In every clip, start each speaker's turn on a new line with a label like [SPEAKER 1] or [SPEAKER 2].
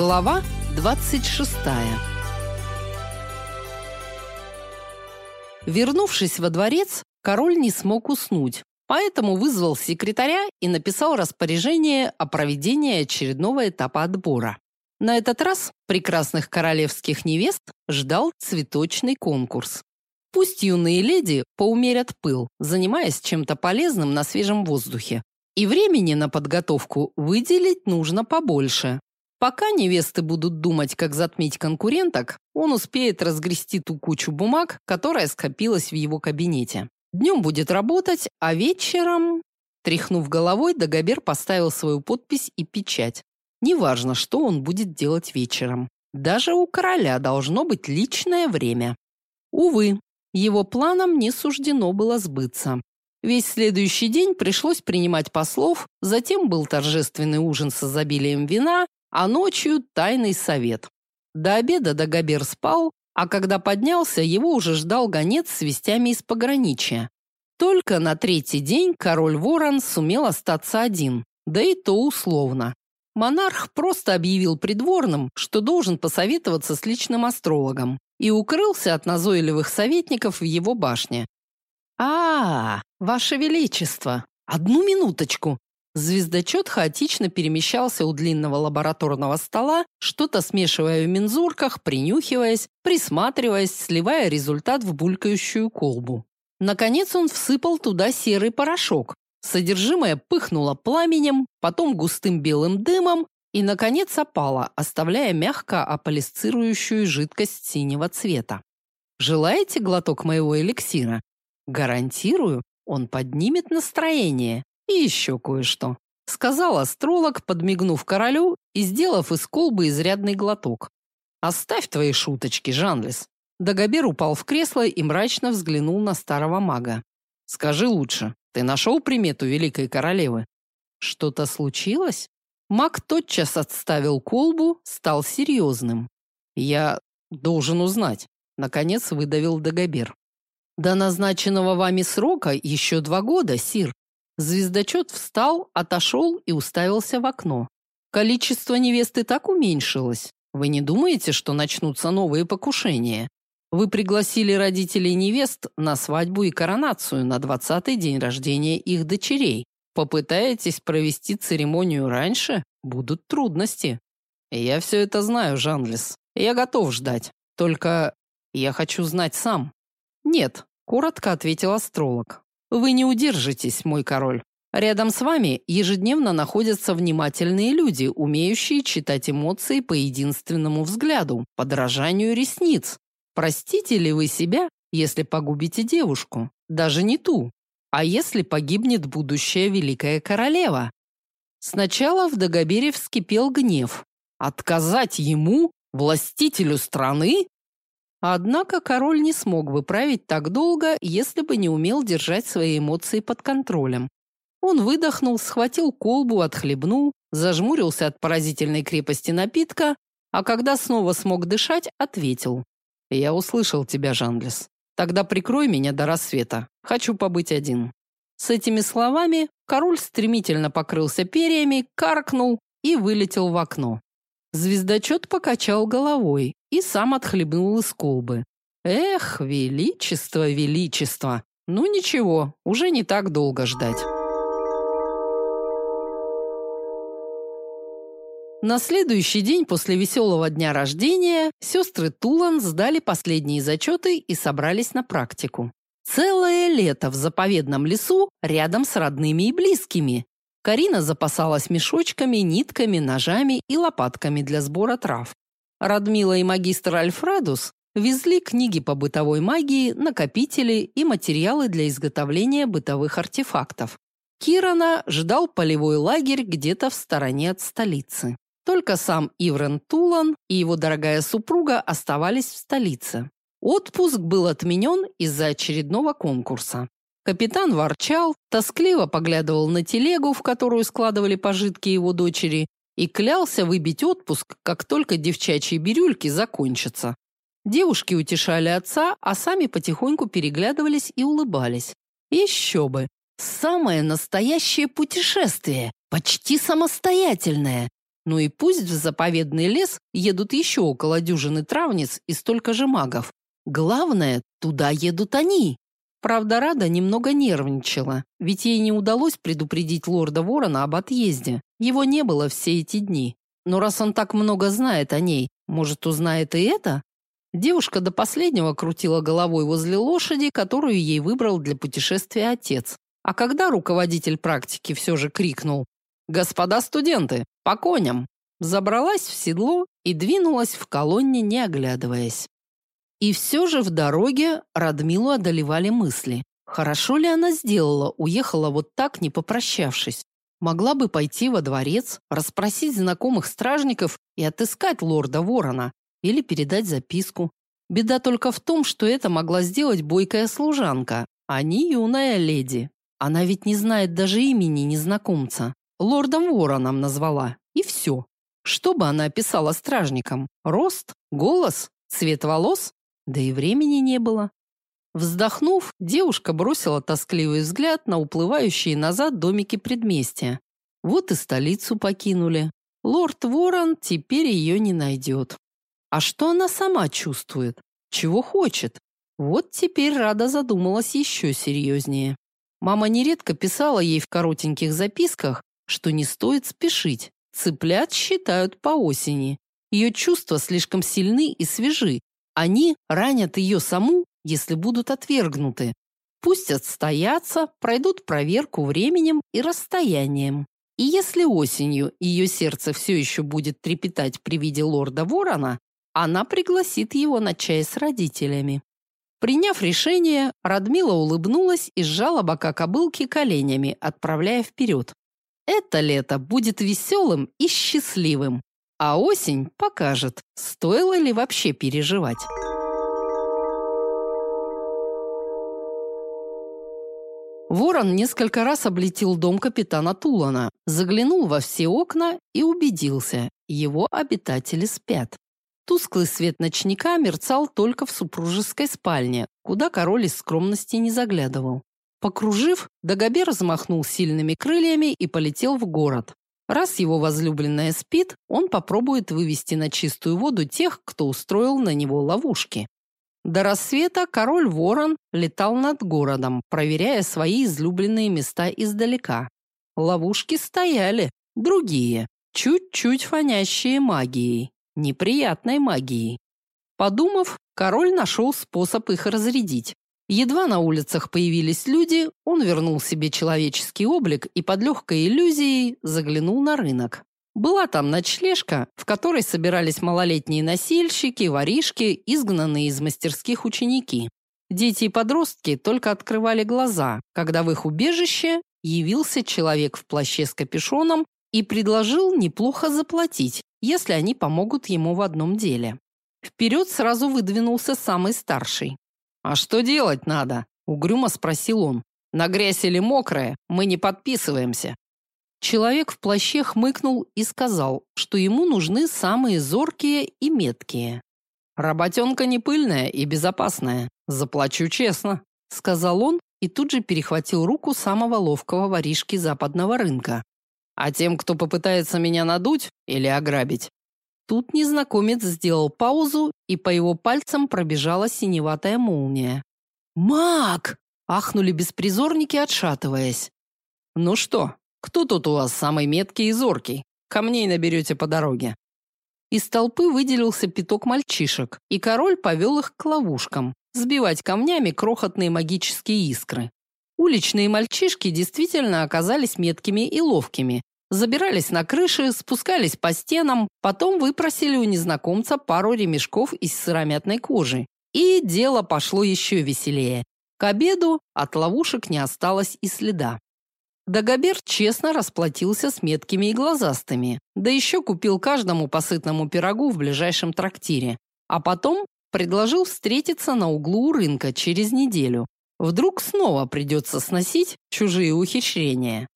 [SPEAKER 1] Глава 26. Вернувшись во дворец, король не смог уснуть, поэтому вызвал секретаря и написал распоряжение о проведении очередного этапа отбора. На этот раз прекрасных королевских невест ждал цветочный конкурс. Пусть юные леди поумерят пыл, занимаясь чем-то полезным на свежем воздухе. И времени на подготовку выделить нужно побольше. Пока невесты будут думать, как затмить конкуренток, он успеет разгрести ту кучу бумаг, которая скопилась в его кабинете. Днем будет работать, а вечером... Тряхнув головой, Дагобер поставил свою подпись и печать. Неважно, что он будет делать вечером. Даже у короля должно быть личное время. Увы, его планам не суждено было сбыться. Весь следующий день пришлось принимать послов, затем был торжественный ужин с изобилием вина, а ночью тайный совет. До обеда Дагобер спал, а когда поднялся, его уже ждал гонец с вестями из пограничья. Только на третий день король Ворон сумел остаться один, да и то условно. Монарх просто объявил придворным, что должен посоветоваться с личным астрологом, и укрылся от назойливых советников в его башне. А, ваше величество, одну минуточку. Звездочет хаотично перемещался у длинного лабораторного стола, что-то смешивая в мензурках, принюхиваясь, присматриваясь, сливая результат в булькающую колбу. Наконец он всыпал туда серый порошок. Содержимое пыхнуло пламенем, потом густым белым дымом и, наконец, опало, оставляя мягко аполисцирующую жидкость синего цвета. Желаете глоток моего эликсира? Гарантирую, он поднимет настроение. И еще кое-что. Сказал астролог, подмигнув королю и сделав из колбы изрядный глоток. Оставь твои шуточки, Жанлис. Дагобер упал в кресло и мрачно взглянул на старого мага. Скажи лучше, ты нашел примету великой королевы? Что-то случилось? Маг тотчас отставил колбу, стал серьезным. Я должен узнать, наконец выдавил Дагобер. До назначенного вами срока еще два года, сир. Звездочет встал, отошел и уставился в окно. Количество невест и так уменьшилось. Вы не думаете, что начнутся новые покушения? Вы пригласили родителей невест на свадьбу и коронацию на двадцатый день рождения их дочерей. Попытаетесь провести церемонию раньше, будут трудности. Я все это знаю, Жанлис. Я готов ждать. Только я хочу знать сам. Нет, коротко ответил астролог. Вы не удержитесь, мой король. Рядом с вами ежедневно находятся внимательные люди, умеющие читать эмоции по единственному взгляду, подражанию ресниц, Простите ли вы себя, если погубите девушку, даже не ту? А если погибнет будущая великая королева? Сначала в Дагобере вскипел гнев. Отказать ему, властителю страны? Однако король не смог бы править так долго, если бы не умел держать свои эмоции под контролем. Он выдохнул, схватил колбу, отхлебнул, зажмурился от поразительной крепости напитка, а когда снова смог дышать, ответил: я услышал тебя, Жанлис. Тогда прикрой меня до рассвета. Хочу побыть один. С этими словами король стремительно покрылся перьями, каркнул и вылетел в окно. Звездочет покачал головой и сам отхлебнул из колбы. Эх, величество, величество. Ну ничего, уже не так долго ждать. На следующий день после веселого дня рождения сестры Тулан сдали последние зачеты и собрались на практику. Целое лето в заповедном лесу рядом с родными и близкими. Карина запасалась мешочками, нитками, ножами и лопатками для сбора трав. Радмила и магистр Альфредус везли книги по бытовой магии, накопители и материалы для изготовления бытовых артефактов. Кирана ждал полевой лагерь где-то в стороне от столицы. Только сам Иврен Тулан и его дорогая супруга оставались в столице. Отпуск был отменен из-за очередного конкурса. Капитан ворчал, тоскливо поглядывал на телегу, в которую складывали пожитки его дочери, и клялся выбить отпуск, как только девчачьи бирюльки закончатся. Девушки утешали отца, а сами потихоньку переглядывались и улыбались. Еще бы! Самое настоящее путешествие, почти самостоятельное. Ну и пусть в заповедный лес едут еще около дюжины травниц и столько же магов. Главное, туда едут они. Правда, Рада немного нервничала, ведь ей не удалось предупредить лорда Ворона об отъезде. Его не было все эти дни. Но раз он так много знает о ней, может, узнает и это? Девушка до последнего крутила головой возле лошади, которую ей выбрал для путешествия отец. А когда руководитель практики все же крикнул «Господа студенты, по коням!», забралась в седло и двинулась в колонне, не оглядываясь. И все же в дороге Радмилу одолевали мысли. Хорошо ли она сделала, уехала вот так, не попрощавшись? Могла бы пойти во дворец, расспросить знакомых стражников и отыскать лорда Ворона или передать записку. Беда только в том, что это могла сделать бойкая служанка, а не юная леди. Она ведь не знает даже имени незнакомца. Лордом Вороном назвала, и все. Что бы она описала стражникам? Рост? Голос? Цвет волос? Да и времени не было. Вздохнув, девушка бросила тоскливый взгляд на уплывающие назад домики предместья. Вот и столицу покинули. Лорд Ворон теперь ее не найдет. А что она сама чувствует? Чего хочет? Вот теперь Рада задумалась еще серьезнее. Мама нередко писала ей в коротеньких записках, что не стоит спешить. Цыплят считают по осени. Ее чувства слишком сильны и свежи, они ранят ее саму, если будут отвергнуты. Пусть отстоятся, пройдут проверку временем и расстоянием. И если осенью ее сердце все еще будет трепетать при виде лорда Ворона, она пригласит его на чай с родителями. Приняв решение, Радмила улыбнулась и сжала бока кобылки коленями, отправляя вперед. Это лето будет веселым и счастливым. А осень покажет, стоило ли вообще переживать. Ворон несколько раз облетел дом капитана Тулана, заглянул во все окна и убедился, его обитатели спят. Тусклый свет ночника мерцал только в супружеской спальне, куда король из скромности не заглядывал. Покружив, Дагобер взмахнул сильными крыльями и полетел в город. Раз его возлюбленная спит, он попробует вывести на чистую воду тех, кто устроил на него ловушки. До рассвета король Ворон летал над городом, проверяя свои излюбленные места издалека. Ловушки стояли, другие, чуть-чуть фонящие магией, неприятной магией. Подумав, король нашел способ их разрядить. Едва на улицах появились люди, он вернул себе человеческий облик и под легкой иллюзией заглянул на рынок. Была там ночлежка, в которой собирались малолетние носильщики, воришки, изгнанные из мастерских ученики. Дети и подростки только открывали глаза, когда в их убежище явился человек в плаще с капюшоном и предложил неплохо заплатить, если они помогут ему в одном деле. Вперед сразу выдвинулся самый старший. «А что делать надо?» – угрюмо спросил он. «На грязь или мокрая, мы не подписываемся». Человек в плаще хмыкнул и сказал, что ему нужны самые зоркие и меткие. «Работенка не пыльная и безопасная. Заплачу честно», – сказал он и тут же перехватил руку самого ловкого воришки западного рынка. «А тем, кто попытается меня надуть или ограбить, Тут незнакомец сделал паузу, и по его пальцам пробежала синеватая молния. «Маг!» – ахнули беспризорники, отшатываясь. «Ну что, кто тут у вас самый меткий и зоркий? Камней наберете по дороге». Из толпы выделился пяток мальчишек, и король повел их к ловушкам, сбивать камнями крохотные магические искры. Уличные мальчишки действительно оказались меткими и ловкими, Забирались на крыши, спускались по стенам, потом выпросили у незнакомца пару ремешков из сыромятной кожи. И дело пошло еще веселее. К обеду от ловушек не осталось и следа. Дагобер честно расплатился с меткими и глазастыми, да еще купил каждому по сытному пирогу в ближайшем трактире. А потом предложил встретиться на углу рынка через неделю. Вдруг снова придется сносить чужие ухищрения.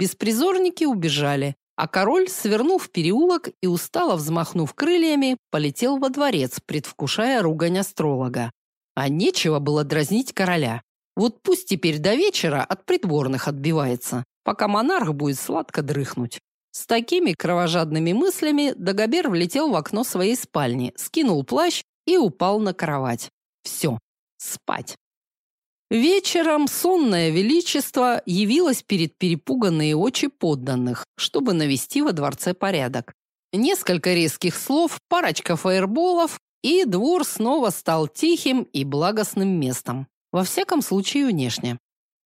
[SPEAKER 1] Беспризорники убежали, а король, свернув переулок и устало взмахнув крыльями, полетел во дворец, предвкушая ругань астролога. А нечего было дразнить короля. Вот пусть теперь до вечера от придворных отбивается, пока монарх будет сладко дрыхнуть. С такими кровожадными мыслями Дагобер влетел в окно своей спальни, скинул плащ и упал на кровать. Все, спать. Вечером сонное величество явилось перед перепуганные очи подданных, чтобы навести во дворце порядок. Несколько резких слов, парочка фаерболов, и двор снова стал тихим и благостным местом. Во всяком случае, внешне.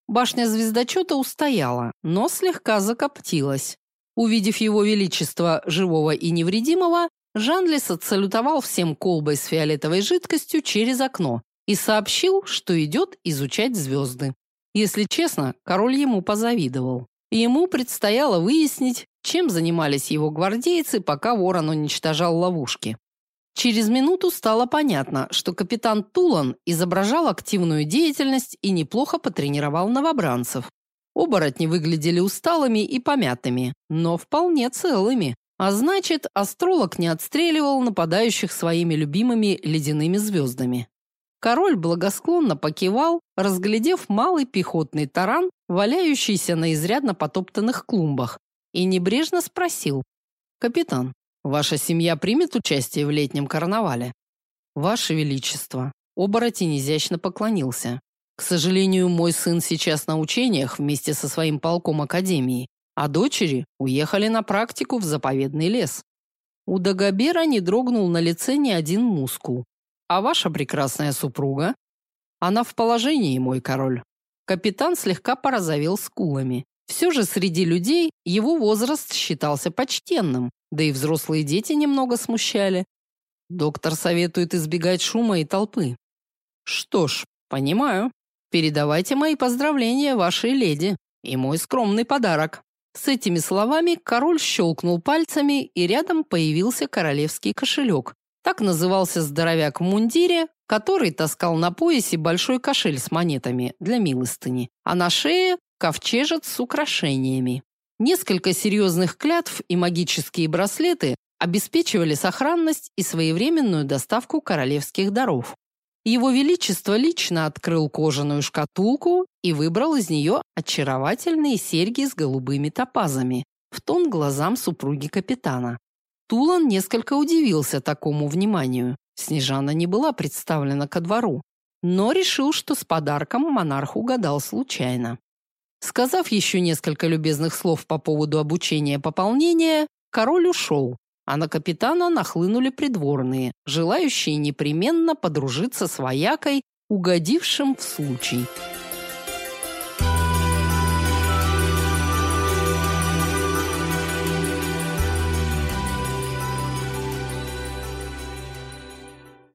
[SPEAKER 1] Башня звездочета устояла, но слегка закоптилась. Увидев его величество живого и невредимого, Жанлис отсалютовал всем колбой с фиолетовой жидкостью через окно и сообщил, что идет изучать звезды. Если честно, король ему позавидовал. Ему предстояло выяснить, чем занимались его гвардейцы, пока ворон уничтожал ловушки. Через минуту стало понятно, что капитан Тулан изображал активную деятельность и неплохо потренировал новобранцев. Оборотни выглядели усталыми и помятыми, но вполне целыми. А значит, астролог не отстреливал нападающих своими любимыми ледяными звездами. Король благосклонно покивал, разглядев малый пехотный таран, валяющийся на изрядно потоптанных клумбах, и небрежно спросил: "Капитан, Ваша семья примет участие в летнем карнавале? Ваше величество, оборотень изящно поклонился. К сожалению, мой сын сейчас на учениях вместе со своим полком академии, а дочери уехали на практику в заповедный лес. У Дагобера не дрогнул на лице ни один мускул. А ваша прекрасная супруга? Она в положении, мой король. Капитан слегка порозовел скулами. Все же среди людей его возраст считался почтенным, да и взрослые дети немного смущали. Доктор советует избегать шума и толпы. Что ж, понимаю. Передавайте мои поздравления вашей леди и мой скромный подарок. С этими словами король щелкнул пальцами, и рядом появился королевский кошелек. Так назывался здоровяк в мундире, который таскал на поясе большой кошель с монетами для милостыни, а на шее ковчежец с украшениями. Несколько серьезных клятв и магические браслеты обеспечивали сохранность и своевременную доставку королевских даров. Его величество лично открыл кожаную шкатулку и выбрал из нее очаровательные серьги с голубыми топазами, в тон глазам супруги капитана. Тулан несколько удивился такому вниманию. Снежана не была представлена ко двору, но решил, что с подарком монарх угадал случайно. Сказав еще несколько любезных слов по поводу обучения пополнения, король ушел, а на капитана нахлынули придворные, желающие непременно подружиться с воякой, угодившим в случай.